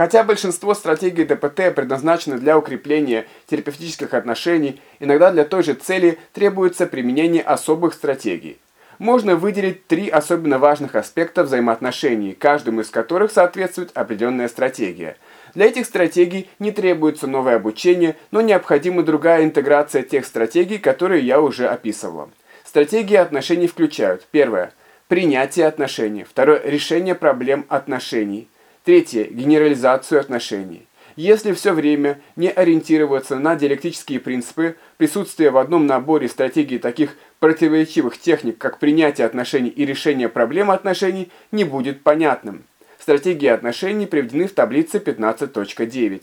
Хотя большинство стратегий ДПТ предназначены для укрепления терапевтических отношений, иногда для той же цели требуется применение особых стратегий. Можно выделить три особенно важных аспекта взаимоотношений, каждому из которых соответствует определенная стратегия. Для этих стратегий не требуется новое обучение, но необходима другая интеграция тех стратегий, которые я уже описывала. Стратегии отношений включают первое – принятие отношений, второе – решение проблем отношений, третье – генерализацию отношений. Если все время не ориентироваться на диалектические принципы, присутствие в одном наборе стратегий таких противоречивых техник, как принятие отношений и решение проблем отношений, не будет понятным. Стратегии отношений приведены в таблице 15.9.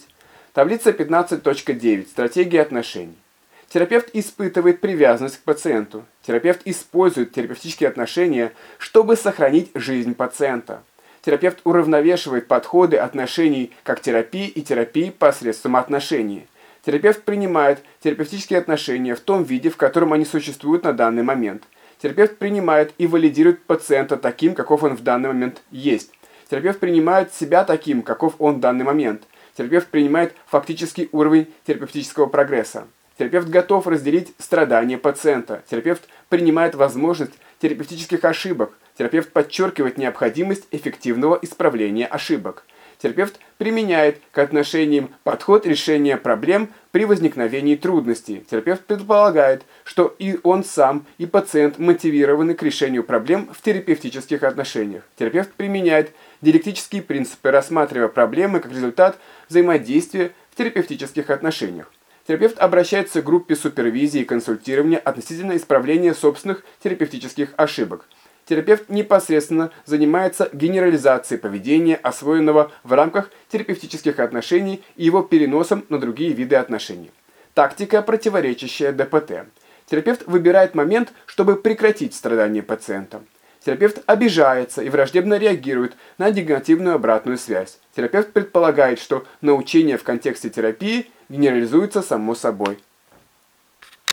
Таблица 15.9. Стратегии отношений. Терапевт испытывает привязанность к пациенту. Терапевт использует терапевтические отношения, чтобы сохранить жизнь пациента. Терапевт уравновешивает подходы отношений как терапии и терапии посредством отношений. Терапевт принимает терапевтические отношения в том виде, в котором они существуют на данный момент. Терапевт принимает и валидирует пациента таким, каков он в данный момент есть. Терапевт принимает себя таким, каков он в данный момент. Терапевт принимает фактический уровень терапевтического прогресса. Терапевт готов разделить страдания пациента. Терапевт принимает возможность терапевтических ошибок. Терапевт подчеркивает необходимость эффективного исправления ошибок. Терапевт применяет к отношениям подход решения проблем при возникновении трудностей. Терапевт предполагает, что и он сам, и пациент мотивированы к решению проблем в терапевтических отношениях. Терапевт применяет диалектические принципы, рассматривая проблемы как результат взаимодействия в терапевтических отношениях. Терапевт обращается к группе супервизии и консультирования относительно исправления собственных терапевтических ошибок. Терапевт непосредственно занимается генерализацией поведения, освоенного в рамках терапевтических отношений и его переносом на другие виды отношений. Тактика, противоречащая ДПТ. Терапевт выбирает момент, чтобы прекратить страдания пациента. Терапевт обижается и враждебно реагирует на негативную обратную связь. Терапевт предполагает, что научение в контексте терапии генерализуется само собой.